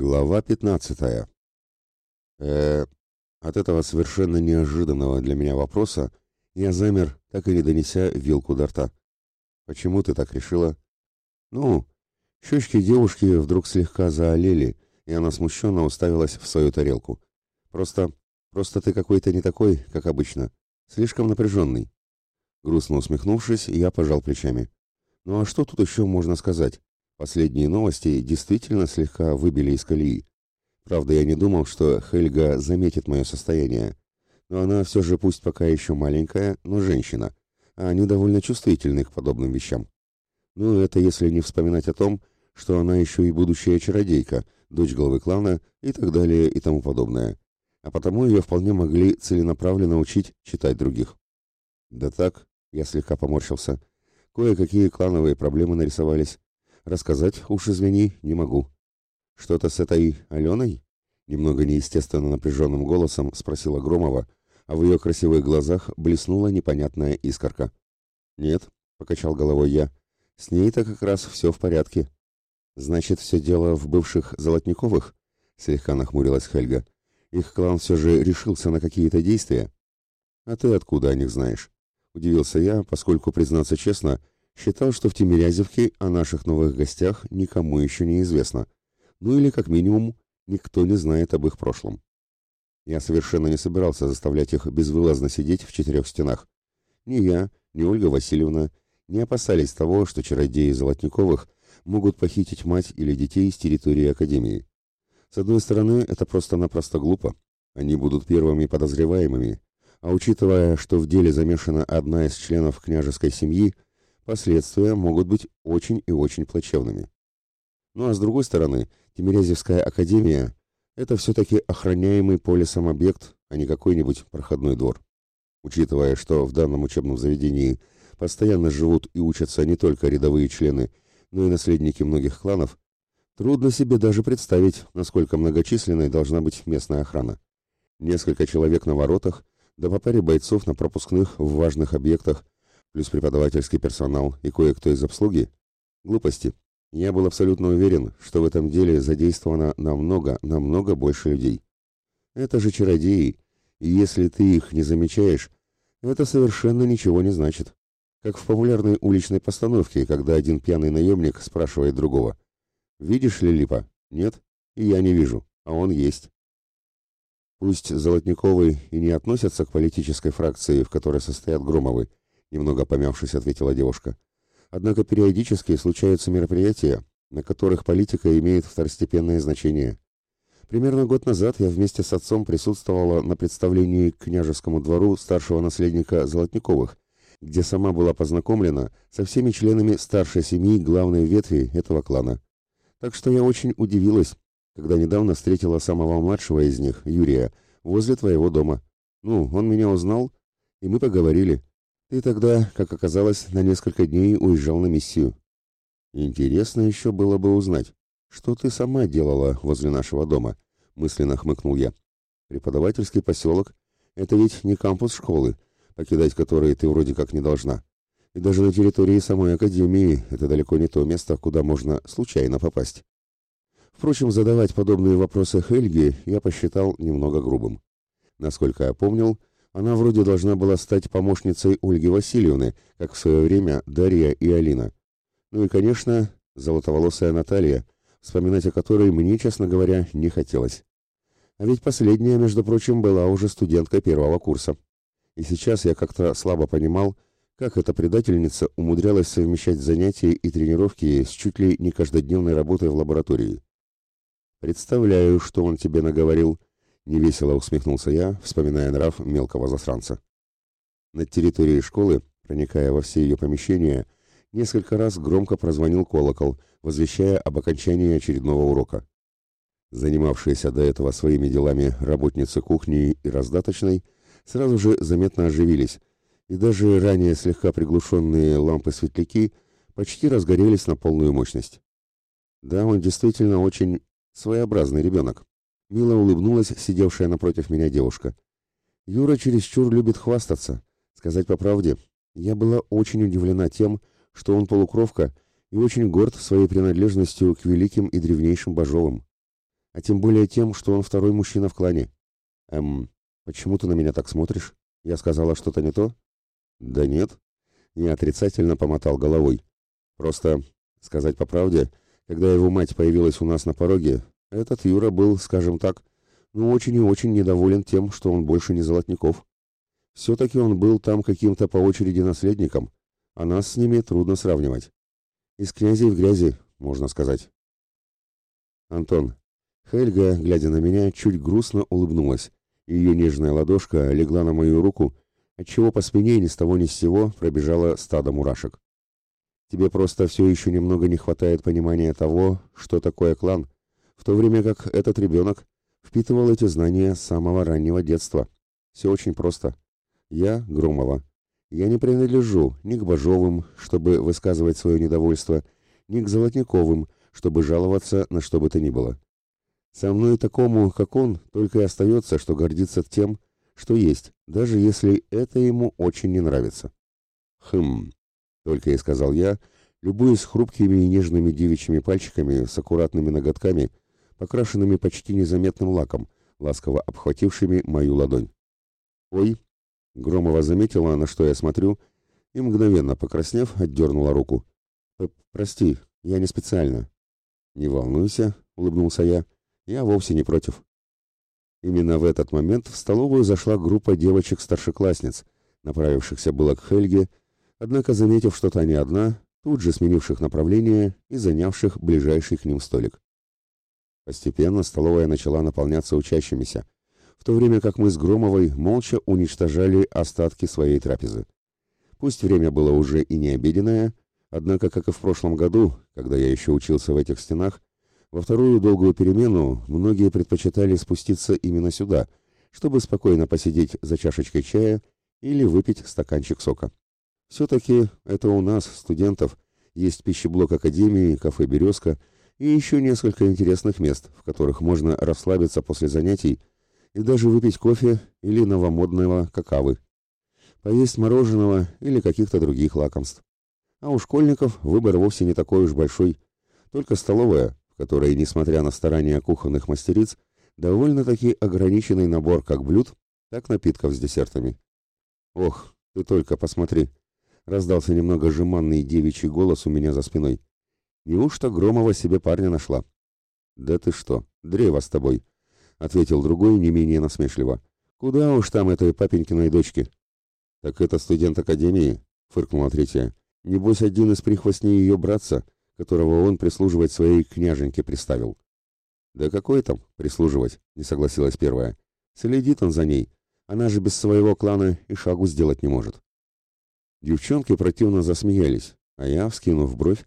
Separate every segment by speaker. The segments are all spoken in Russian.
Speaker 1: Глава 15. Э, от этого совершенно неожиданного для меня вопроса я замер, так и не донеся вилку до рта. Почему ты так решила? Ну, щечки девушки вдруг слегка заолели, и она смущенно уставилась в свою тарелку. Просто, просто ты какой-то не такой, как обычно, слишком напряженный. Грустно усмехнувшись, я пожал плечами. Ну а что тут еще можно сказать? Последние новости действительно слегка выбили из колеи. Правда, я не думал, что Хельга заметит мое состояние. Но она все же, пусть пока еще маленькая, но женщина, а они довольно чувствительны к подобным вещам. Ну, это если не вспоминать о том, что она еще и будущая чародейка, дочь главы клана и так далее и тому подобное. А потому ее вполне могли целенаправленно учить читать других. Да так, я слегка поморщился. Кое-какие клановые проблемы нарисовались. Рассказать, уж извини, не могу. Что-то с этой Аленой? Немного неестественно напряженным голосом спросила Громова, а в ее красивых глазах блеснула непонятная искорка. «Нет», — покачал головой я, — «с ней-то как раз все в порядке». «Значит, все дело в бывших Золотниковых?» — слегка нахмурилась Хельга. «Их клан все же решился на какие-то действия?» «А ты откуда о них знаешь?» — удивился я, поскольку, признаться честно, — Считал, что в Тимирязевке о наших новых гостях никому еще не известно. Ну или, как минимум, никто не знает об их прошлом. Я совершенно не собирался заставлять их безвылазно сидеть в четырех стенах. Ни я, ни Ольга Васильевна не опасались того, что чародеи Золотниковых могут похитить мать или детей с территории Академии. С одной стороны, это просто-напросто глупо. Они будут первыми подозреваемыми. А учитывая, что в деле замешана одна из членов княжеской семьи, последствия могут быть очень и очень плачевными. Ну а с другой стороны, Тимирязевская академия – это все-таки охраняемый полисом объект, а не какой-нибудь проходной двор. Учитывая, что в данном учебном заведении постоянно живут и учатся не только рядовые члены, но и наследники многих кланов, трудно себе даже представить, насколько многочисленной должна быть местная охрана. Несколько человек на воротах, да по паре бойцов на пропускных в важных объектах – плюс преподавательский персонал и кое-кто из обслуги? Глупости. Я был абсолютно уверен, что в этом деле задействовано намного, намного больше людей. Это же чародеи, и если ты их не замечаешь, это совершенно ничего не значит. Как в популярной уличной постановке, когда один пьяный наемник спрашивает другого. «Видишь ли Липа?» «Нет?» «И я не вижу, а он есть». Пусть Золотниковы и не относятся к политической фракции, в которой состоят Громовы, немного помявшись, ответила девушка. Однако периодически случаются мероприятия, на которых политика имеет второстепенное значение. Примерно год назад я вместе с отцом присутствовала на представлении к княжескому двору старшего наследника Золотниковых, где сама была познакомлена со всеми членами старшей семьи главной ветви этого клана. Так что я очень удивилась, когда недавно встретила самого младшего из них, Юрия, возле твоего дома. Ну, он меня узнал, и мы поговорили. Ты тогда, как оказалось, на несколько дней уезжал на миссию. Интересно еще было бы узнать, что ты сама делала возле нашего дома, мысленно хмыкнул я. Преподавательский поселок — это ведь не кампус школы, покидать который ты вроде как не должна. И даже на территории самой академии это далеко не то место, куда можно случайно попасть. Впрочем, задавать подобные вопросы Хельге я посчитал немного грубым. Насколько я помнил, она вроде должна была стать помощницей Ольги Васильевны, как в свое время Дарья и Алина. Ну и, конечно, золотоволосая Наталья, вспоминать о которой мне, честно говоря, не хотелось. А ведь последняя, между прочим, была уже студенткой первого курса. И сейчас я как-то слабо понимал, как эта предательница умудрялась совмещать занятия и тренировки с чуть ли не каждодневной работой в лаборатории. «Представляю, что он тебе наговорил», Невесело усмехнулся я, вспоминая нрав мелкого засранца. Над территорией школы, проникая во все ее помещения, несколько раз громко прозвонил колокол, возвещая об окончании очередного урока. Занимавшиеся до этого своими делами работницы кухни и раздаточной сразу же заметно оживились, и даже ранее слегка приглушенные лампы-светляки почти разгорелись на полную мощность. Да, он действительно очень своеобразный ребенок. Мило улыбнулась сидевшая напротив меня девушка. Юра чересчур любит хвастаться. Сказать по правде, я была очень удивлена тем, что он полукровка и очень горд своей принадлежностью к великим и древнейшим божовым. а тем более тем, что он второй мужчина в клане. Эм, почему ты на меня так смотришь? Я сказала что-то не то? Да нет. Я отрицательно помотал головой. Просто, сказать по правде, когда его мать появилась у нас на пороге, этот Юра был, скажем так, ну очень и очень недоволен тем, что он больше не Золотников. Все-таки он был там каким-то по очереди наследником, а нас с ними трудно сравнивать. Из князей в грязи, можно сказать. Антон. Хельга, глядя на меня, чуть грустно улыбнулась. Ее нежная ладошка легла на мою руку, отчего по спине ни с того ни с сего пробежало стадо мурашек. Тебе просто все еще немного не хватает понимания того, что такое клан, в то время как этот ребенок впитывал эти знания с самого раннего детства. Все очень просто. Я Громова. Я не принадлежу ни к Бажовым, чтобы высказывать свое недовольство, ни к Золотниковым, чтобы жаловаться на что бы то ни было. Со мной такому, как он, только и остается, что гордиться тем, что есть, даже если это ему очень не нравится. Хм, только и сказал я, любуясь хрупкими и нежными девичьими пальчиками с аккуратными ноготками, покрашенными почти незаметным лаком, ласково обхватившими мою ладонь. «Ой!» — Громова заметила, на что я смотрю, и, мгновенно покраснев, отдернула руку. «Прости, я не специально». «Не волнуйся», — улыбнулся я, — я вовсе не против. Именно в этот момент в столовую зашла группа девочек-старшеклассниц, направившихся было к Хельге, однако, заметив, что та не одна, тут же сменивших направление и занявших ближайший к ним столик. Постепенно столовая начала наполняться учащимися, в то время как мы с Громовой молча уничтожали остатки своей трапезы. Пусть время было уже и не обеденное, однако, как и в прошлом году, когда я еще учился в этих стенах, во вторую долгую перемену многие предпочитали спуститься именно сюда, чтобы спокойно посидеть за чашечкой чая или выпить стаканчик сока. Все-таки это у нас, студентов, есть пищеблок Академии, кафе «Березка» и еще несколько интересных мест, в которых можно расслабиться после занятий и даже выпить кофе или новомодного какавы, поесть мороженого или каких-то других лакомств. А у школьников выбор вовсе не такой уж большой, только столовая, которой, несмотря на старания кухонных мастериц, довольно-таки ограниченный набор как блюд, так напитков с десертами. «Ох, ты только посмотри!» — раздался немного жеманный девичий голос у меня за спиной. «Неужто Громова себе парня нашла?» «Да ты что, древо с тобой!» — ответил другой не менее насмешливо. «Куда уж там этой папенькиной дочки?» «Так это студент академии?» — фыркнула третья. «Небось, один из прихвостней ее братца, которого он прислуживать своей княженьке приставил. «Да какой там прислуживать?» — не согласилась первая. «Следит он за ней. Она же без своего клана и шагу сделать не может». Девчонки противно засмеялись, а я, вскинув бровь,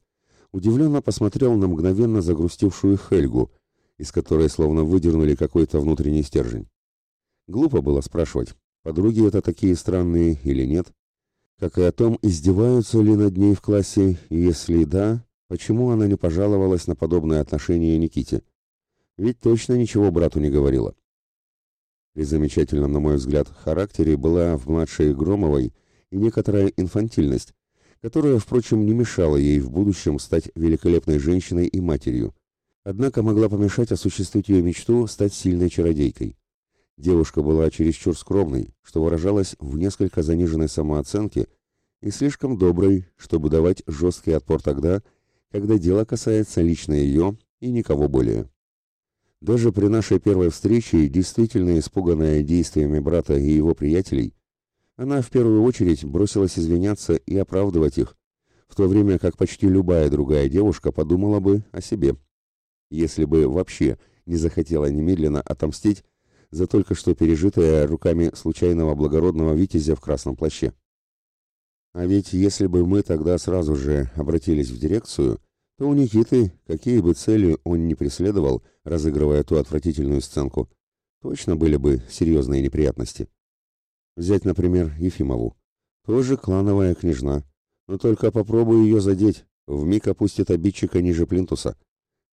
Speaker 1: удивленно посмотрел на мгновенно загрустившую Хельгу, из которой словно выдернули какой-то внутренний стержень. Глупо было спрашивать, подруги это такие странные или нет, как и о том, издеваются ли над ней в классе, и если да, Почему она не пожаловалась на подобное отношение Никите? Ведь точно ничего брату не говорила. При замечательном, на мой взгляд, характере была в младшей Громовой и некоторая инфантильность, которая, впрочем, не мешала ей в будущем стать великолепной женщиной и матерью, однако могла помешать осуществить ее мечту стать сильной чародейкой. Девушка была чересчур скромной, что выражалось в несколько заниженной самооценке, и слишком доброй, чтобы давать жесткий отпор тогда, когда дело касается лично ее и никого более. Даже при нашей первой встрече, действительно испуганная действиями брата и его приятелей, она в первую очередь бросилась извиняться и оправдывать их, в то время как почти любая другая девушка подумала бы о себе, если бы вообще не захотела немедленно отомстить за только что пережитое руками случайного благородного витязя в красном плаще. А ведь если бы мы тогда сразу же обратились в дирекцию, то у Никиты, какие бы цели он ни преследовал, разыгрывая ту отвратительную сценку, точно были бы серьезные неприятности. Взять, например, Ефимову. Тоже клановая княжна. Но только попробуй ее задеть, вмиг опустит обидчика ниже плинтуса.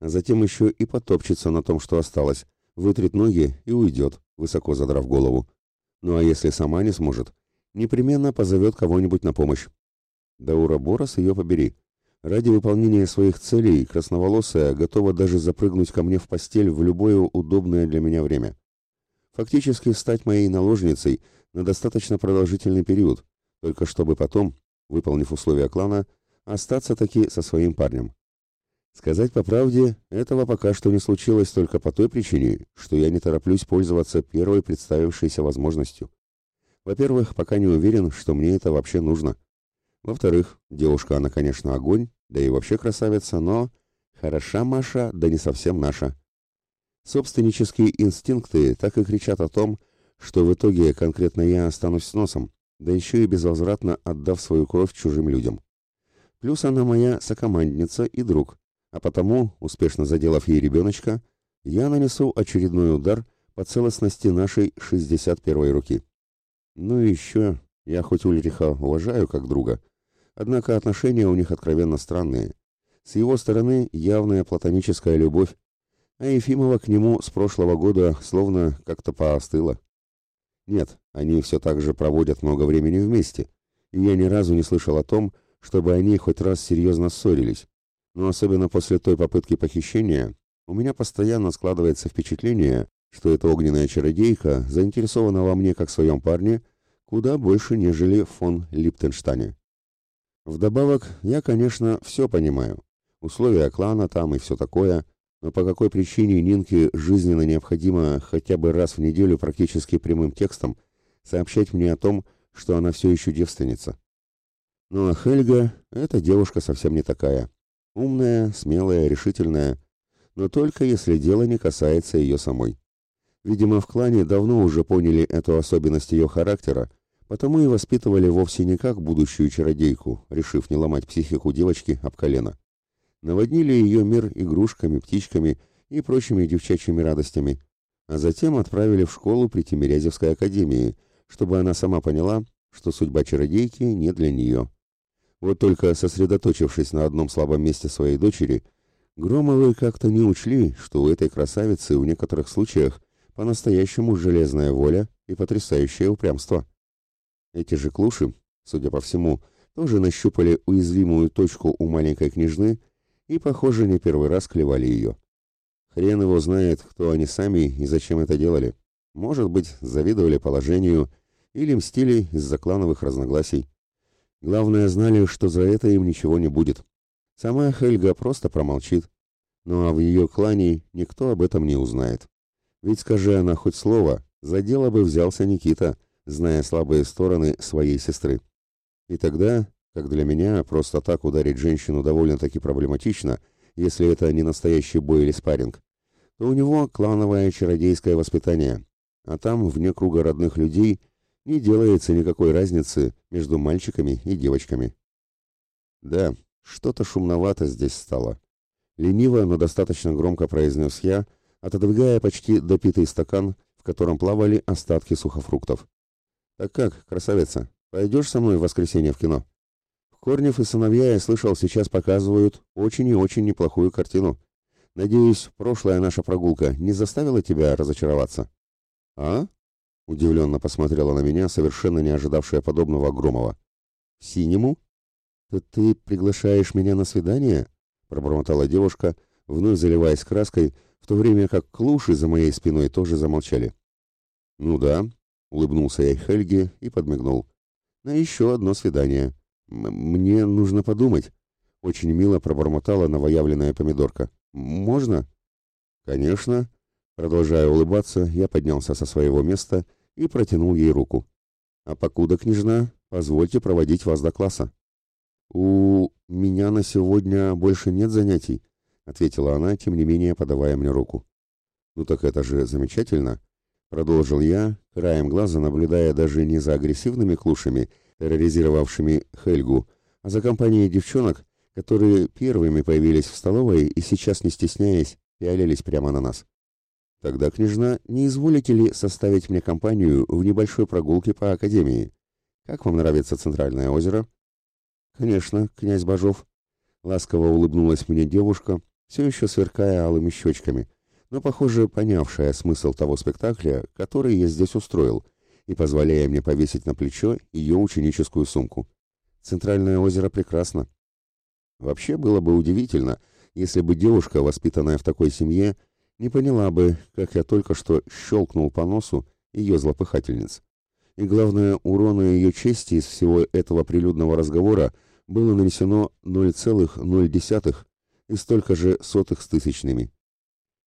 Speaker 1: А затем еще и потопчется на том, что осталось, вытрет ноги и уйдет, высоко задрав голову. Ну а если сама не сможет, непременно позовет кого-нибудь на помощь. Да Ураборос ее побери. Ради выполнения своих целей красноволосая готова даже запрыгнуть ко мне в постель в любое удобное для меня время. Фактически стать моей наложницей на достаточно продолжительный период, только чтобы потом, выполнив условия клана, остаться таки со своим парнем. Сказать по правде, этого пока что не случилось только по той причине, что я не тороплюсь пользоваться первой представившейся возможностью. Во-первых, пока не уверен, что мне это вообще нужно. Во-вторых, девушка она, конечно, огонь, да и вообще красавица, но хороша Маша, да не совсем наша. Собственнические инстинкты так и кричат о том, что в итоге конкретно я останусь с носом, да еще и безвозвратно отдав свою кровь чужим людям. Плюс она моя сокомандница и друг, а потому, успешно заделав ей ребеночка, я нанесу очередной удар по целостности нашей 61-й руки. Ну и еще, я хоть Ульриха уважаю как друга, однако отношения у них откровенно странные. С его стороны явная платоническая любовь, а Ефимова к нему с прошлого года словно как-то поостыла. Нет, они все так же проводят много времени вместе, и я ни разу не слышал о том, чтобы они хоть раз серьезно ссорились. Но особенно после той попытки похищения, у меня постоянно складывается впечатление, что эта огненная чародейка заинтересована во мне как в своем парне, куда больше, нежели фон Липтенштане. Вдобавок, я, конечно, все понимаю. Условия клана там и все такое – но по какой причине Нинке жизненно необходимо хотя бы раз в неделю практически прямым текстом сообщать мне о том, что она все еще девственница. Ну а Хельга — это девушка совсем не такая. Умная, смелая, решительная, но только если дело не касается ее самой. Видимо, в клане давно уже поняли эту особенность ее характера, потому и воспитывали вовсе не как будущую чародейку, решив не ломать психику девочки об колено наводнили ее мир игрушками, птичками и прочими девчачьими радостями, а затем отправили в школу при Тимирязевской академии, чтобы она сама поняла, что судьба чародейки не для нее. Вот только сосредоточившись на одном слабом месте своей дочери, Громовы как-то не учли, что у этой красавицы в некоторых случаях по-настоящему железная воля и потрясающее упрямство. Эти же клуши, судя по всему, тоже нащупали уязвимую точку у маленькой княжны и, похоже, не первый раз клевали ее. Хрен его знает, кто они сами и зачем это делали. Может быть, завидовали положению или мстили из-за клановых разногласий. Главное, знали, что за это им ничего не будет. Сама Хельга просто промолчит. Ну а в ее клане никто об этом не узнает. Ведь, скажи она хоть слово, за дело бы взялся Никита, зная слабые стороны своей сестры. И тогда как для меня, просто так ударить женщину довольно-таки проблематично, если это не настоящий бой или спарринг, то у него клановое чародейское воспитание, а там, вне круга родных людей, не делается никакой разницы между мальчиками и девочками. Да, что-то шумновато здесь стало. Лениво, но достаточно громко произнес я, отодвигая почти допитый стакан, в котором плавали остатки сухофруктов. «Так как, красавица, пойдешь со мной в воскресенье в кино?» Корнев и сыновья, я слышал, сейчас показывают очень и очень неплохую картину. Надеюсь, прошлая наша прогулка не заставила тебя разочароваться? А? Удивленно посмотрела на меня, совершенно не ожидавшая подобного Громова. Синему? Ты, ты приглашаешь меня на свидание? Пробормотала девушка, вновь заливаясь краской, в то время как клуши за моей спиной тоже замолчали. Ну да, улыбнулся я Хельге и подмигнул. На еще одно свидание. «Мне нужно подумать», — очень мило пробормотала новоявленная помидорка. «Можно?» «Конечно». Продолжая улыбаться, я поднялся со своего места и протянул ей руку. «А покуда, княжна, позвольте проводить вас до класса». «У меня на сегодня больше нет занятий», — ответила она, тем не менее подавая мне руку. «Ну так это же замечательно», — продолжил я, краем глаза наблюдая даже не за агрессивными клушами, терроризировавшими Хельгу, а за компанией девчонок, которые первыми появились в столовой и сейчас, не стесняясь, пялились прямо на нас. Тогда, княжна, не изволите ли составить мне компанию в небольшой прогулке по академии? Как вам нравится Центральное озеро? Конечно, князь Бажов. Ласково улыбнулась мне девушка, все еще сверкая алыми щечками, но, похоже, понявшая смысл того спектакля, который я здесь устроил — и позволяя мне повесить на плечо ее ученическую сумку. Центральное озеро прекрасно. Вообще было бы удивительно, если бы девушка, воспитанная в такой семье, не поняла бы, как я только что щелкнул по носу ее злопыхательниц. И главное, урона ее чести из всего этого прилюдного разговора было нанесено 0,0 и столько же сотых с тысячными.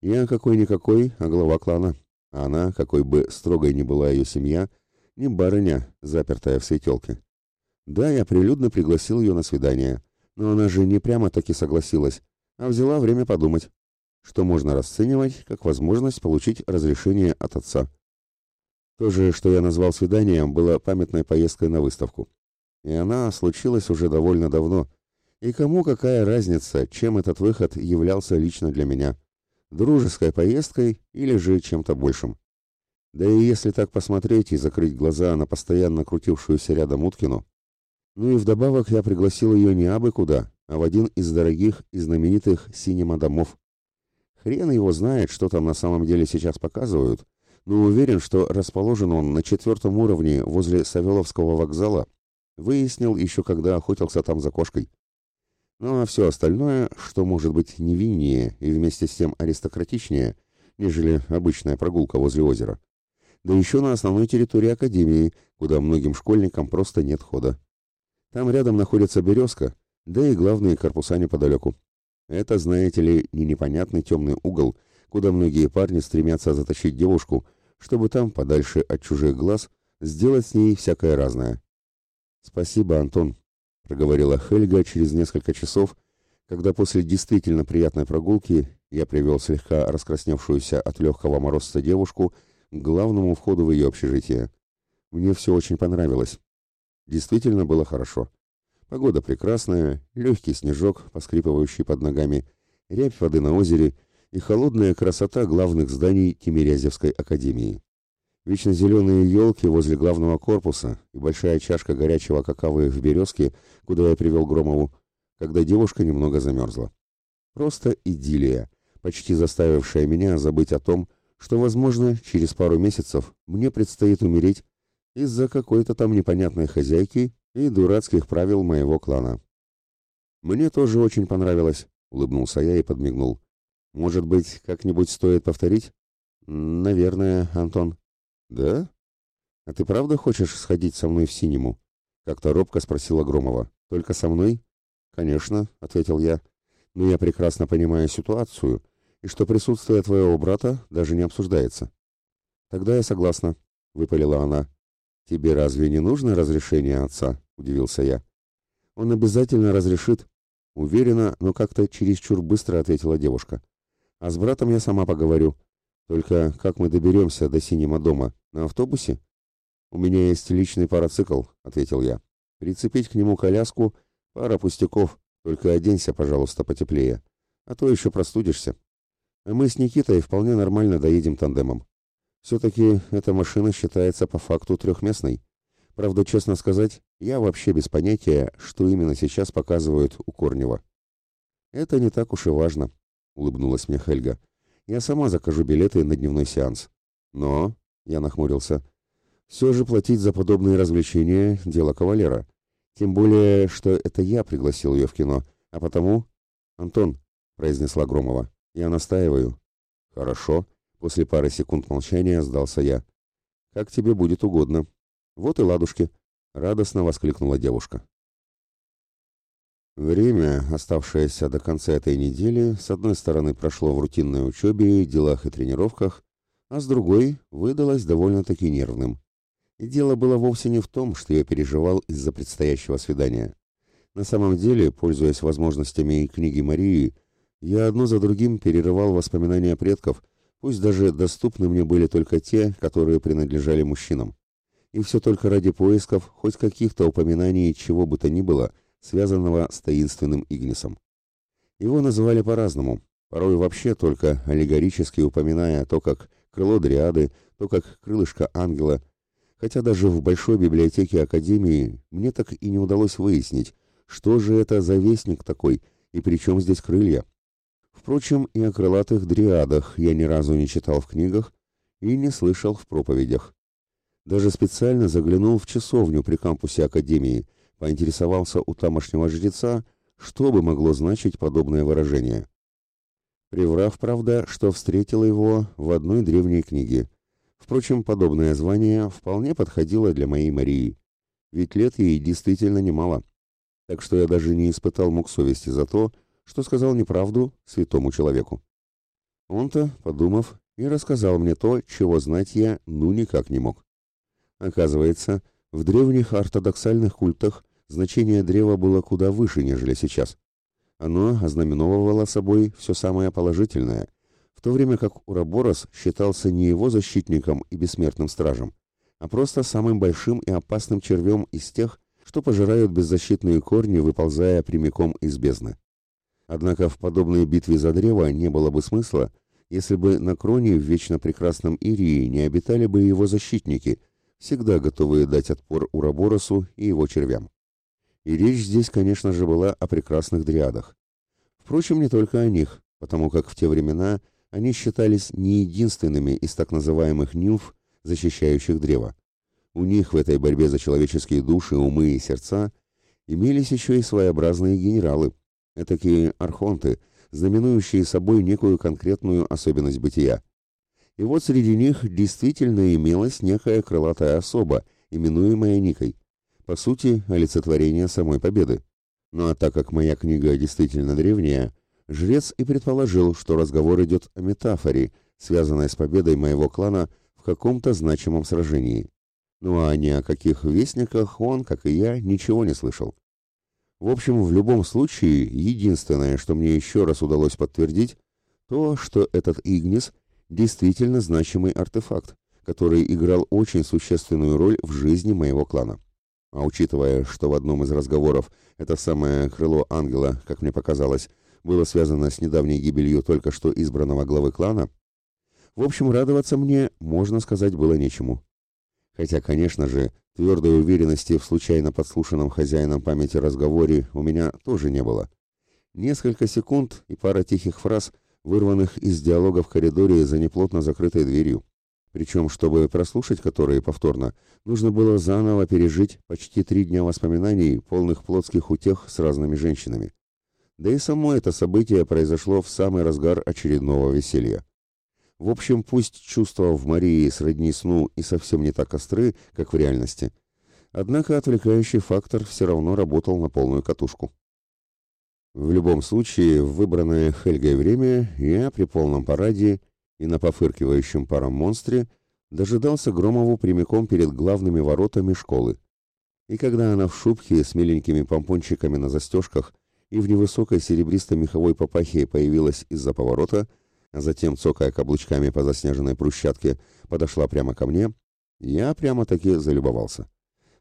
Speaker 1: Я какой-никакой, а глава клана. Она, какой бы строгой ни была ее семья, не барыня, запертая в светелке. Да, я прилюдно пригласил ее на свидание, но она же не прямо-таки согласилась, а взяла время подумать, что можно расценивать как возможность получить разрешение от отца. То же, что я назвал свиданием, было памятной поездкой на выставку. И она случилась уже довольно давно. И кому какая разница, чем этот выход являлся лично для меня? Дружеской поездкой или же чем-то большим? Да и если так посмотреть и закрыть глаза на постоянно крутившуюся рядом Уткину, ну и вдобавок я пригласил ее не абы куда, а в один из дорогих и знаменитых синема-домов. Хрен его знает, что там на самом деле сейчас показывают, но уверен, что расположен он на четвертом уровне возле Савеловского вокзала, выяснил еще когда охотился там за кошкой. Ну а все остальное, что может быть невиннее и вместе с тем аристократичнее, нежели обычная прогулка возле озера. Да еще на основной территории Академии, куда многим школьникам просто нет хода. Там рядом находится березка, да и главные корпуса неподалеку. Это, знаете ли, не непонятный темный угол, куда многие парни стремятся затащить девушку, чтобы там, подальше от чужих глаз, сделать с ней всякое разное. «Спасибо, Антон», проговорила Хельга через несколько часов, когда после действительно приятной прогулки я привел слегка раскрасневшуюся от легкого морозца девушку к главному входу в ее общежитие. Мне все очень понравилось. Действительно было хорошо. Погода прекрасная, легкий снежок, поскрипывающий под ногами, рябь воды на озере и холодная красота главных зданий Тимирязевской академии. Вечно зеленые елки возле главного корпуса и большая чашка горячего какао в березке, куда я привел Громову, когда девушка немного замерзла. Просто идиллия, почти заставившая меня забыть о том, что, возможно, через пару месяцев мне предстоит умереть из-за какой-то там непонятной хозяйки и дурацких правил моего клана. «Мне тоже очень понравилось», — улыбнулся я и подмигнул. «Может быть, как-нибудь стоит повторить?» «Наверное, Антон». «Да? А ты правда хочешь сходить со мной в синему?» Как-то робко спросила Громова. «Только со мной?» «Конечно», — ответил я. «Но я прекрасно понимаю ситуацию, и что присутствие твоего брата даже не обсуждается». «Тогда я согласна», — выпалила она. «Тебе разве не нужно разрешение отца?» — удивился я. «Он обязательно разрешит». Уверенно, но как-то чересчур быстро ответила девушка. «А с братом я сама поговорю. Только как мы доберемся до синего дома? На автобусе? У меня есть личный парацикл, ответил я. Прицепить к нему коляску, пара пустяков. Только оденься, пожалуйста, потеплее, а то еще простудишься. А мы с Никитой вполне нормально доедем тандемом. Все-таки эта машина считается по факту трехместной. Правда, честно сказать, я вообще без понятия, что именно сейчас показывают у Корнева. Это не так уж и важно, улыбнулась мне Хельга. Я сама закажу билеты на дневной сеанс. Но, я нахмурился, все же платить за подобные развлечения – дело кавалера. Тем более, что это я пригласил ее в кино, а потому... «Антон», – произнесла Громова, – «я настаиваю». «Хорошо», – после пары секунд молчания сдался я. «Как тебе будет угодно». «Вот и ладушки», – радостно воскликнула девушка. Время, оставшееся до конца этой недели, с одной стороны прошло в рутинной учебе, делах и тренировках, а с другой выдалось довольно-таки нервным. И дело было вовсе не в том, что я переживал из-за предстоящего свидания. На самом деле, пользуясь возможностями книги Марии, я одно за другим перерывал воспоминания предков, пусть даже доступны мне были только те, которые принадлежали мужчинам. И все только ради поисков хоть каких-то упоминаний чего бы то ни было – связанного с таинственным Игнисом. Его называли по-разному, порой вообще только аллегорически упоминая то как крыло дриады, то как крылышко ангела, хотя даже в большой библиотеке Академии мне так и не удалось выяснить, что же это за вестник такой и при чем здесь крылья. Впрочем, и о крылатых дриадах я ни разу не читал в книгах и не слышал в проповедях. Даже специально заглянул в часовню при кампусе Академии – поинтересовался у тамошнего жреца, что бы могло значить подобное выражение. Приврав, правда, что встретила его в одной древней книге. Впрочем, подобное звание вполне подходило для моей Марии, ведь лет ей действительно немало. Так что я даже не испытал мук совести за то, что сказал неправду святому человеку. Он-то, подумав, и рассказал мне то, чего знать я ну никак не мог. Оказывается, в древних ортодоксальных культах значение древа было куда выше, нежели сейчас. Оно ознаменовывало собой все самое положительное, в то время как Ураборос считался не его защитником и бессмертным стражем, а просто самым большим и опасным червем из тех, что пожирают беззащитные корни, выползая прямиком из бездны. Однако в подобной битве за древо не было бы смысла, если бы на кроне в вечно прекрасном Ирии не обитали бы его защитники, всегда готовые дать отпор Ураборосу и его червям. И речь здесь, конечно же, была о прекрасных дриадах. Впрочем, не только о них, потому как в те времена они считались не единственными из так называемых нимф, защищающих древо. У них в этой борьбе за человеческие души, умы и сердца имелись еще и своеобразные генералы, такие архонты, знаменующие собой некую конкретную особенность бытия. И вот среди них действительно имелась некая крылатая особа, именуемая Никой. По сути, олицетворение самой победы. Ну а так как моя книга действительно древняя, жрец и предположил, что разговор идет о метафоре, связанной с победой моего клана в каком-то значимом сражении. Ну а ни о каких вестниках он, как и я, ничего не слышал. В общем, в любом случае, единственное, что мне еще раз удалось подтвердить, то, что этот Игнис действительно значимый артефакт, который играл очень существенную роль в жизни моего клана. А учитывая, что в одном из разговоров это самое крыло ангела, как мне показалось, было связано с недавней гибелью только что избранного главы клана, в общем, радоваться мне, можно сказать, было нечему. Хотя, конечно же, твердой уверенности в случайно подслушанном хозяином памяти разговоре у меня тоже не было. Несколько секунд и пара тихих фраз, вырванных из диалога в коридоре за неплотно закрытой дверью. Причем, чтобы прослушать которые повторно, нужно было заново пережить почти три дня воспоминаний, полных плотских утех с разными женщинами. Да и само это событие произошло в самый разгар очередного веселья. В общем, пусть чувства в Марии сродни сну и совсем не так остры, как в реальности, однако отвлекающий фактор все равно работал на полную катушку. В любом случае, в выбранное Хельгой время я при полном параде и на пофыркивающем паром монстре дожидался Громову прямиком перед главными воротами школы. И когда она в шубке с миленькими помпончиками на застежках и в невысокой серебристой меховой папахе появилась из-за поворота, а затем, цокая каблучками по заснеженной брусчатке, подошла прямо ко мне, я прямо-таки залюбовался.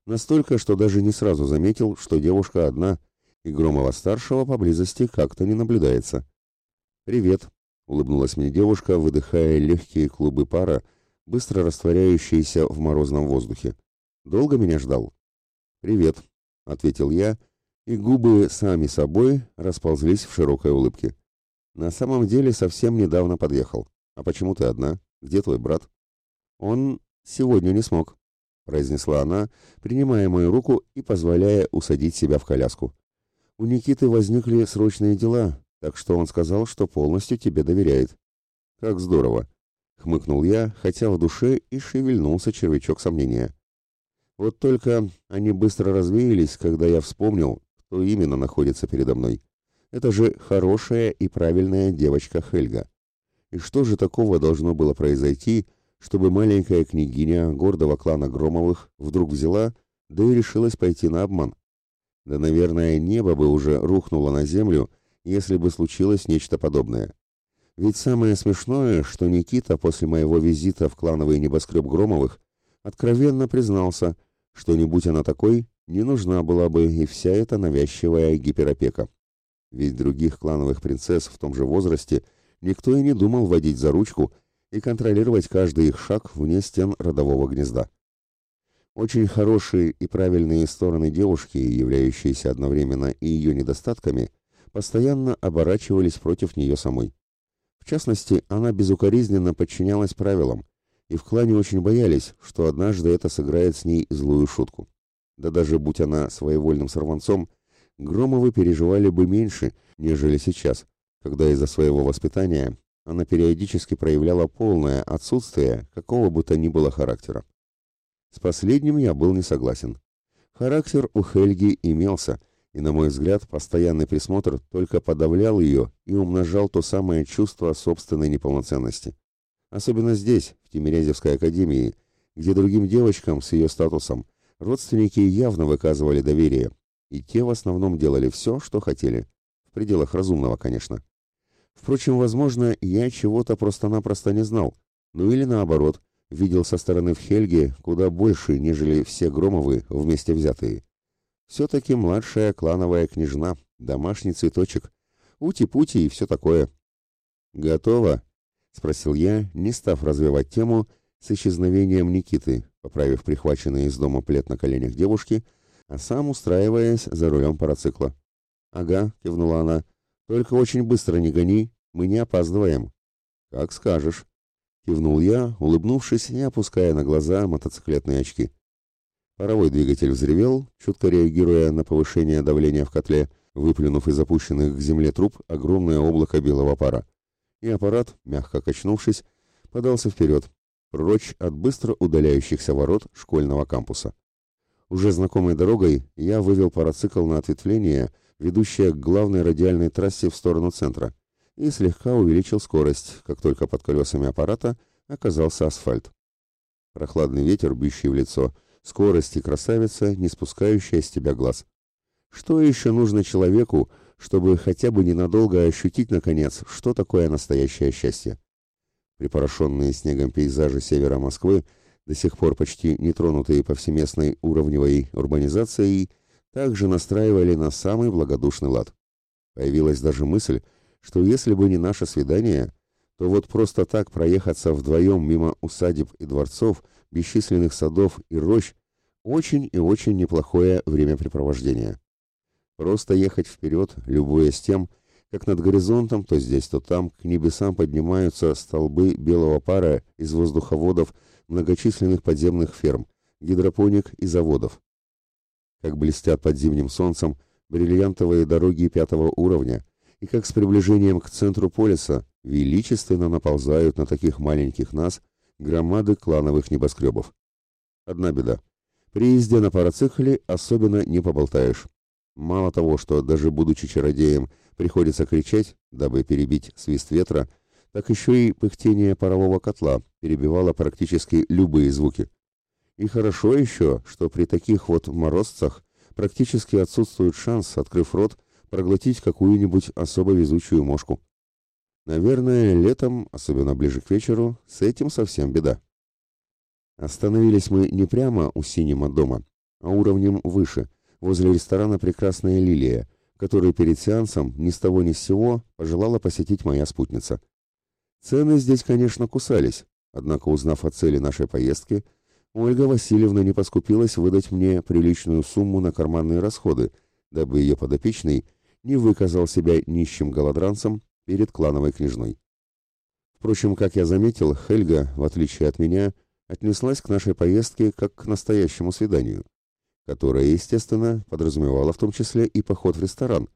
Speaker 1: Настолько, что даже не сразу заметил, что девушка одна, и Громова-старшего поблизости как-то не наблюдается. «Привет», — улыбнулась мне девушка, выдыхая легкие клубы пара, быстро растворяющиеся в морозном воздухе. «Долго меня ждал?» «Привет», — ответил я, и губы сами собой расползлись в широкой улыбке. На самом деле совсем недавно подъехал. А почему ты одна? Где твой брат? Он сегодня не смог, произнесла она, принимая мою руку и позволяя усадить себя в коляску. У Никиты возникли срочные дела, так что он сказал, что полностью тебе доверяет. Как здорово, хмыкнул я, хотя в душе и шевельнулся червячок сомнения. Вот только они быстро развеялись, когда я вспомнил, кто именно находится передо мной. Это же хорошая и правильная девочка Хельга. И что же такого должно было произойти, чтобы маленькая княгиня гордого клана Громовых вдруг взяла, да и решилась пойти на обман? Да, наверное, небо бы уже рухнуло на землю, если бы случилось нечто подобное. Ведь самое смешное, что Никита после моего визита в клановый небоскреб Громовых откровенно признался, что не будь она такой, не нужна была бы и вся эта навязчивая гиперопека. Ведь других клановых принцесс в том же возрасте никто и не думал водить за ручку и контролировать каждый их шаг вне стен родового гнезда. Очень хорошие и правильные стороны девушки, являющиеся одновременно и ее недостатками, постоянно оборачивались против нее самой. В частности, она безукоризненно подчинялась правилам, и в клане очень боялись, что однажды это сыграет с ней злую шутку. Да даже будь она своевольным сорванцом, Громовы переживали бы меньше, нежели сейчас, когда из-за своего воспитания она периодически проявляла полное отсутствие какого бы то ни было характера. С последним я был не согласен. Характер у Хельги имелся, и, на мой взгляд, постоянный присмотр только подавлял ее и умножал то самое чувство собственной неполноценности. Особенно здесь, в Тимирязевской академии, где другим девочкам с ее статусом родственники явно выказывали доверие, и те в основном делали все, что хотели. В пределах разумного, конечно. Впрочем, возможно, я чего-то просто-напросто не знал. Ну или наоборот, видел со стороны в Хельге куда больше, нежели все Громовы вместе взятые. Все-таки младшая клановая княжна, домашний цветочек, ути-пути и все такое. «Готово?» — спросил я, не став развивать тему с исчезновением Никиты, поправив прихваченный из дома плед на коленях девушки, а сам устраиваясь за рулем парацикла. «Ага», — кивнула она, — «только очень быстро не гони, мы не опаздываем». «Как скажешь», — кивнул я, улыбнувшись и опуская на глаза мотоциклетные очки. Паровой двигатель взревел, чутко реагируя на повышение давления в котле, выплюнув из запущенных к земле труб огромное облако белого пара. И аппарат, мягко качнувшись, подался вперед, прочь от быстро удаляющихся ворот школьного кампуса. Уже знакомой дорогой я вывел парацикл на ответвление, ведущее к главной радиальной трассе в сторону центра, и слегка увеличил скорость, как только под колесами аппарата оказался асфальт. Прохладный ветер, бьющий в лицо, — скорости красавица, не спускающая с тебя глаз. Что еще нужно человеку, чтобы хотя бы ненадолго ощутить, наконец, что такое настоящее счастье? Припорошенные снегом пейзажи севера Москвы, до сих пор почти не тронутые повсеместной уровневой урбанизацией, также настраивали на самый благодушный лад. Появилась даже мысль, что если бы не наше свидание, то вот просто так проехаться вдвоем мимо усадеб и дворцов – бесчисленных садов и рощ очень и очень неплохое времяпрепровождение. Просто ехать вперед, любуясь тем, как над горизонтом, то здесь, то там, к небесам поднимаются столбы белого пара из воздуховодов многочисленных подземных ферм, гидропоник и заводов. Как блестят под зимним солнцем бриллиантовые дороги пятого уровня, и как с приближением к центру полиса величественно наползают на таких маленьких нас громады клановых небоскребов. Одна беда. При езде на парацикле особенно не поболтаешь. Мало того, что даже будучи чародеем приходится кричать, дабы перебить свист ветра, так еще и пыхтение парового котла перебивало практически любые звуки. И хорошо еще, что при таких вот морозцах практически отсутствует шанс, открыв рот, проглотить какую-нибудь особо везучую мошку. Наверное, летом, особенно ближе к вечеру, с этим совсем беда. Остановились мы не прямо у синего дома, а уровнем выше, возле ресторана «Прекрасная лилия», который перед сеансом ни с того ни с сего пожелала посетить моя спутница. Цены здесь, конечно, кусались, однако, узнав о цели нашей поездки, Ольга Васильевна не поскупилась выдать мне приличную сумму на карманные расходы, дабы ее подопечный не выказал себя нищим голодранцем перед клановой княжной. Впрочем, как я заметил, Хельга, в отличие от меня, отнеслась к нашей поездке как к настоящему свиданию, которое, естественно, подразумевало в том числе и поход в ресторан,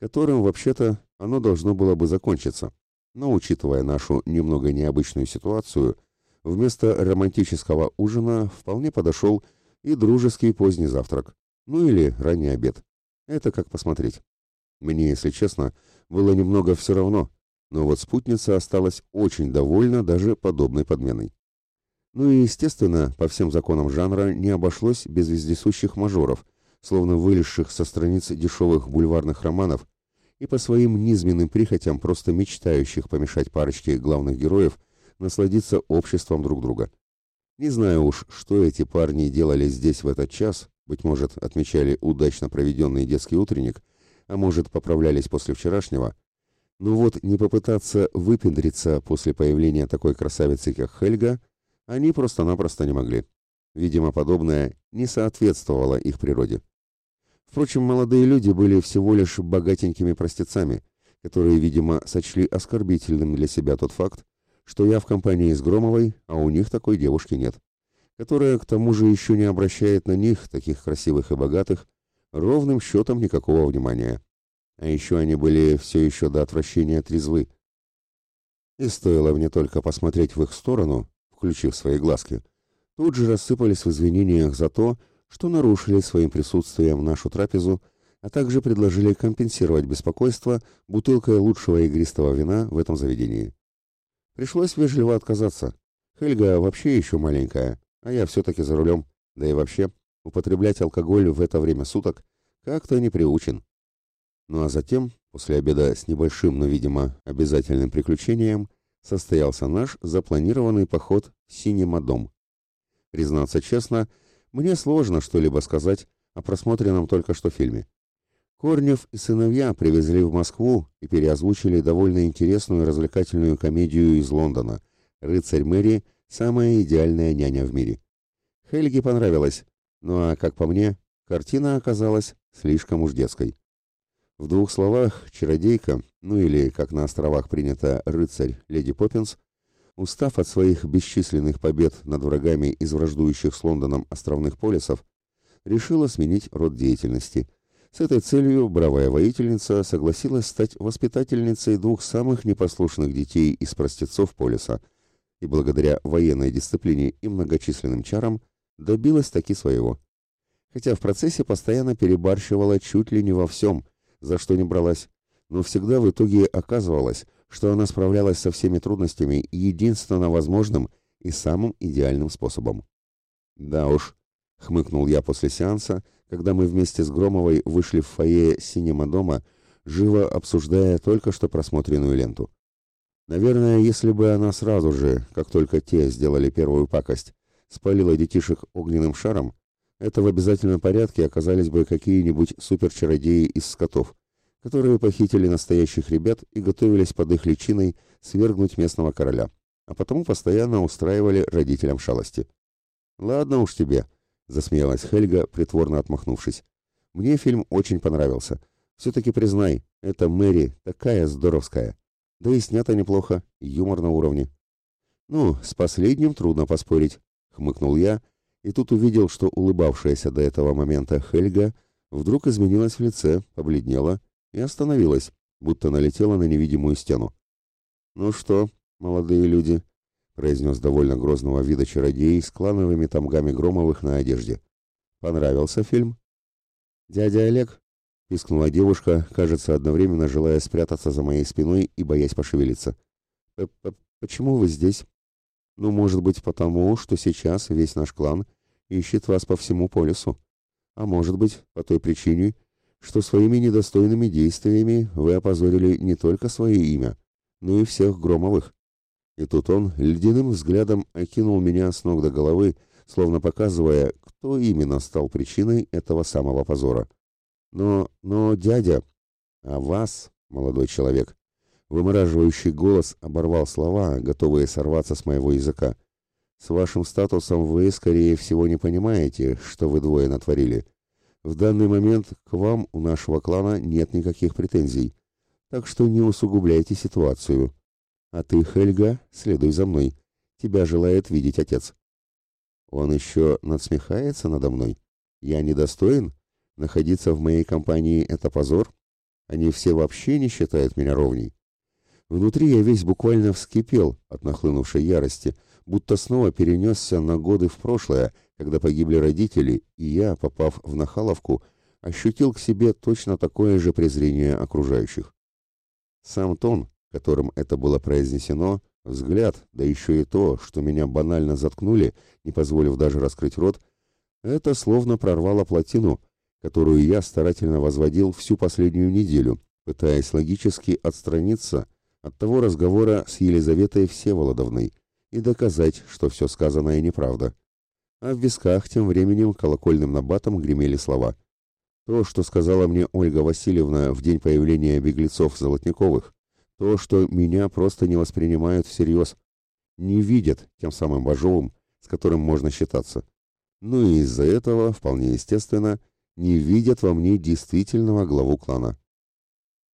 Speaker 1: которым, вообще-то, оно должно было бы закончиться. Но, учитывая нашу немного необычную ситуацию, вместо романтического ужина вполне подошел и дружеский поздний завтрак, ну или ранний обед. Это как посмотреть. Мне, если честно, было немного все равно, но вот спутница осталась очень довольна даже подобной подменой. Ну и, естественно, по всем законам жанра не обошлось без вездесущих мажоров, словно вылезших со страниц дешевых бульварных романов и по своим низменным прихотям просто мечтающих помешать парочке главных героев насладиться обществом друг друга. Не знаю уж, что эти парни делали здесь в этот час, быть может, отмечали удачно проведенный детский утренник – а может, поправлялись после вчерашнего. Ну вот, не попытаться выпендриться после появления такой красавицы, как Хельга, они просто-напросто не могли. Видимо, подобное не соответствовало их природе. Впрочем, молодые люди были всего лишь богатенькими простецами, которые, видимо, сочли оскорбительным для себя тот факт, что я в компании с Громовой, а у них такой девушки нет, которая, к тому же, еще не обращает на них, таких красивых и богатых, ровным счетом никакого внимания. А еще они были все еще до отвращения трезвы. И стоило мне только посмотреть в их сторону, включив свои глазки, тут же рассыпались в извинениях за то, что нарушили своим присутствием нашу трапезу, а также предложили компенсировать беспокойство бутылкой лучшего игристого вина в этом заведении. Пришлось вежливо отказаться. Хельга вообще еще маленькая, а я все-таки за рулем, да и вообще употреблять алкоголь в это время суток как-то не приучен. Ну а затем, после обеда с небольшим, но, видимо, обязательным приключением, состоялся наш запланированный поход в Синема-дом. Признаться честно, мне сложно что-либо сказать о просмотренном только что фильме. Корнев и сыновья привезли в Москву и переозвучили довольно интересную развлекательную комедию из Лондона «Рыцарь Мэри. Самая идеальная няня в мире». Хельге понравилось, ну а, как по мне, картина оказалась слишком уж детской. В двух словах, чародейка, ну или, как на островах принято, рыцарь леди Поппинс, устав от своих бесчисленных побед над врагами из враждующих с Лондоном островных полисов, решила сменить род деятельности. С этой целью бравая воительница согласилась стать воспитательницей двух самых непослушных детей из простецов полиса, и благодаря военной дисциплине и многочисленным чарам добилась таки своего. Хотя в процессе постоянно перебарщивала чуть ли не во всем – за что не бралась, но всегда в итоге оказывалось, что она справлялась со всеми трудностями единственно возможным и самым идеальным способом. «Да уж», — хмыкнул я после сеанса, когда мы вместе с Громовой вышли в фойе синема дома, живо обсуждая только что просмотренную ленту. Наверное, если бы она сразу же, как только те сделали первую пакость, спалила детишек огненным шаром, это в обязательном порядке оказались бы какие-нибудь суперчародеи из скотов, которые похитили настоящих ребят и готовились под их личиной свергнуть местного короля, а потому постоянно устраивали родителям шалости. «Ладно уж тебе», — засмеялась Хельга, притворно отмахнувшись. «Мне фильм очень понравился. Все-таки признай, это Мэри такая здоровская. Да и снято неплохо, юмор на уровне». «Ну, с последним трудно поспорить», — хмыкнул я, — и тут увидел, что улыбавшаяся до этого момента Хельга вдруг изменилась в лице, побледнела и остановилась, будто налетела на невидимую стену. «Ну что, молодые люди», — произнес довольно грозного вида чародей с клановыми тамгами Громовых на одежде. «Понравился фильм?» «Дядя Олег», — пискнула девушка, кажется, одновременно желая спрятаться за моей спиной и боясь пошевелиться. «Почему вы здесь?» «Ну, может быть, потому, что сейчас весь наш клан ищет вас по всему полюсу. А может быть, по той причине, что своими недостойными действиями вы опозорили не только свое имя, но и всех Громовых. И тут он ледяным взглядом окинул меня с ног до головы, словно показывая, кто именно стал причиной этого самого позора. Но, но, дядя, а вас, молодой человек, вымораживающий голос оборвал слова, готовые сорваться с моего языка. С вашим статусом вы, скорее всего, не понимаете, что вы двое натворили. В данный момент к вам у нашего клана нет никаких претензий, так что не усугубляйте ситуацию. А ты, Хельга, следуй за мной. Тебя желает видеть отец. Он еще надсмехается надо мной. Я недостоин? Находиться в моей компании — это позор? Они все вообще не считают меня ровней. Внутри я весь буквально вскипел от нахлынувшей ярости — будто снова перенесся на годы в прошлое, когда погибли родители, и я, попав в Нахаловку, ощутил к себе точно такое же презрение окружающих. Сам тон, которым это было произнесено, взгляд, да еще и то, что меня банально заткнули, не позволив даже раскрыть рот, это словно прорвало плотину, которую я старательно возводил всю последнюю неделю, пытаясь логически отстраниться от того разговора с Елизаветой Всеволодовной, и доказать, что все сказанное неправда. А в висках тем временем колокольным набатом гремели слова. То, что сказала мне Ольга Васильевна в день появления беглецов Золотниковых, то, что меня просто не воспринимают всерьез, не видят тем самым Бажовым, с которым можно считаться. Ну и из-за этого, вполне естественно, не видят во мне действительного главу клана.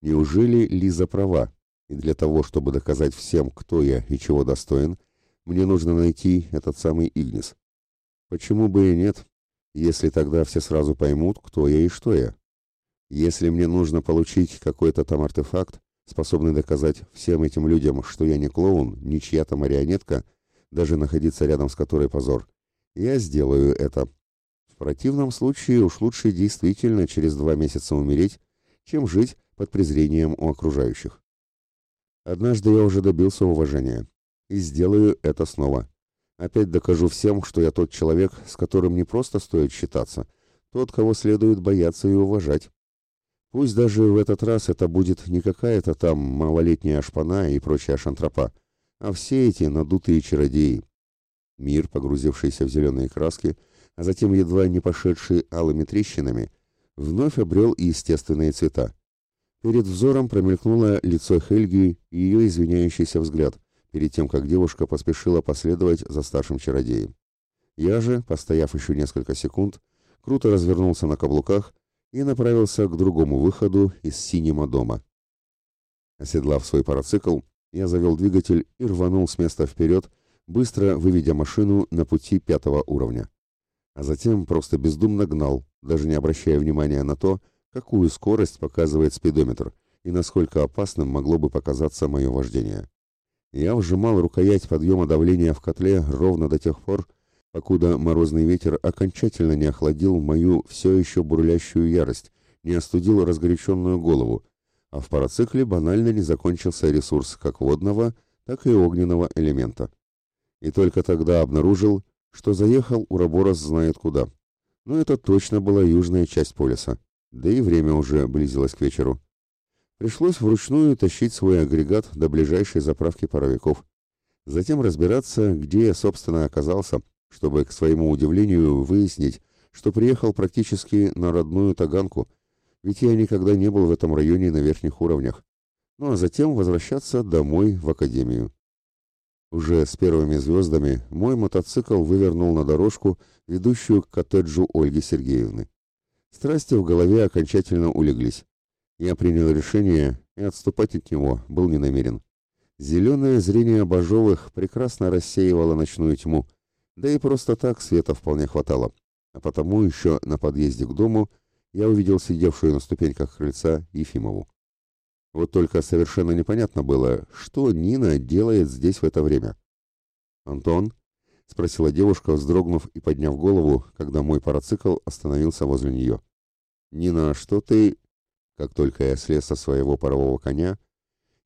Speaker 1: Неужели Лиза права, и для того, чтобы доказать всем, кто я и чего достоин, мне нужно найти этот самый Игнис. Почему бы и нет? если тогда все сразу поймут, кто я и что я. Если мне нужно получить какой-то там артефакт, способный доказать всем этим людям, что я не клоун, не чья-то марионетка, даже находиться рядом с которой позор, я сделаю это. В противном случае уж лучше действительно через два месяца умереть, чем жить под презрением у окружающих. Однажды я уже добился уважения, и сделаю это снова. Опять докажу всем, что я тот человек, с которым не просто стоит считаться, тот, кого следует бояться и уважать. Пусть даже в этот раз это будет не какая-то там малолетняя шпана и прочая шантропа, а все эти надутые чародеи. Мир, погрузившийся в зеленые краски, а затем едва не пошедший алыми трещинами, вновь обрел естественные цвета. Перед взором промелькнуло лицо Хельги и ее извиняющийся взгляд – перед тем, как девушка поспешила последовать за старшим чародеем. Я же, постояв еще несколько секунд, круто развернулся на каблуках и направился к другому выходу из синего дома. Оседлав свой парацикл, я завел двигатель и рванул с места вперед, быстро выведя машину на пути пятого уровня. А затем просто бездумно гнал, даже не обращая внимания на то, какую скорость показывает спидометр и насколько опасным могло бы показаться мое вождение. Я вжимал рукоять подъема давления в котле ровно до тех пор, покуда морозный ветер окончательно не охладил мою все еще бурлящую ярость, не остудил разгоряченную голову, а в парацикле банально не закончился ресурс как водного, так и огненного элемента. И только тогда обнаружил, что заехал Ураборос знает куда. Но это точно была южная часть полиса, да и время уже близилось к вечеру. Пришлось вручную тащить свой агрегат до ближайшей заправки паровиков. Затем разбираться, где я, собственно, оказался, чтобы, к своему удивлению, выяснить, что приехал практически на родную Таганку, ведь я никогда не был в этом районе на верхних уровнях. Ну а затем возвращаться домой в академию. Уже с первыми звездами мой мотоцикл вывернул на дорожку, ведущую к коттеджу Ольги Сергеевны. Страсти в голове окончательно улеглись. Я принял решение и отступать от него был не намерен. Зеленое зрение Бажовых прекрасно рассеивало ночную тьму, да и просто так света вполне хватало. А потому еще на подъезде к дому я увидел сидевшую на ступеньках крыльца Ефимову. Вот только совершенно непонятно было, что Нина делает здесь в это время. «Антон?» — спросила девушка, вздрогнув и подняв голову, когда мой парацикл остановился возле нее. «Нина, что ты...» Как только я слез со своего парового коня,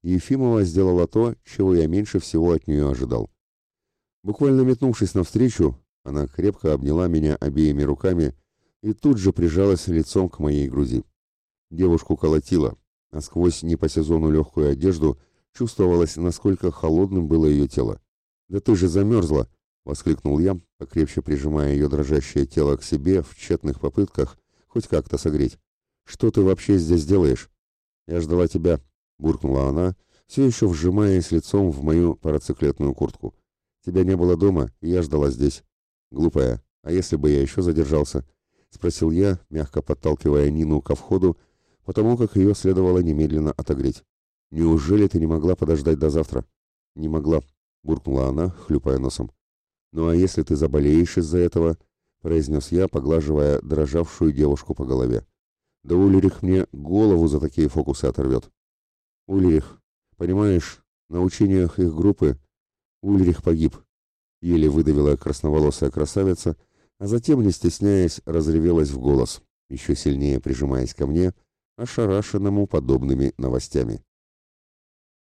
Speaker 1: Ефимова сделала то, чего я меньше всего от нее ожидал. Буквально метнувшись навстречу, она крепко обняла меня обеими руками и тут же прижалась лицом к моей груди. Девушку колотила, а сквозь не по сезону легкую одежду чувствовалось, насколько холодным было ее тело. «Да ты же замерзла!» — воскликнул я, покрепче прижимая ее дрожащее тело к себе в тщетных попытках хоть как-то согреть. Что ты вообще здесь делаешь? Я ждала тебя, буркнула она, все еще вжимаясь лицом в мою парациклетную куртку. Тебя не было дома, и я ждала здесь. Глупая, а если бы я еще задержался? Спросил я, мягко подталкивая Нину ко входу, потому как ее следовало немедленно отогреть. Неужели ты не могла подождать до завтра? Не могла, буркнула она, хлюпая носом. Ну а если ты заболеешь из-за этого? произнес я, поглаживая дрожавшую девушку по голове. Да Ульрих мне голову за такие фокусы оторвет. Ульрих, понимаешь, на учениях их группы Ульрих погиб. Еле выдавила красноволосая красавица, а затем, не стесняясь, разревелась в голос, еще сильнее прижимаясь ко мне, ошарашенному подобными новостями.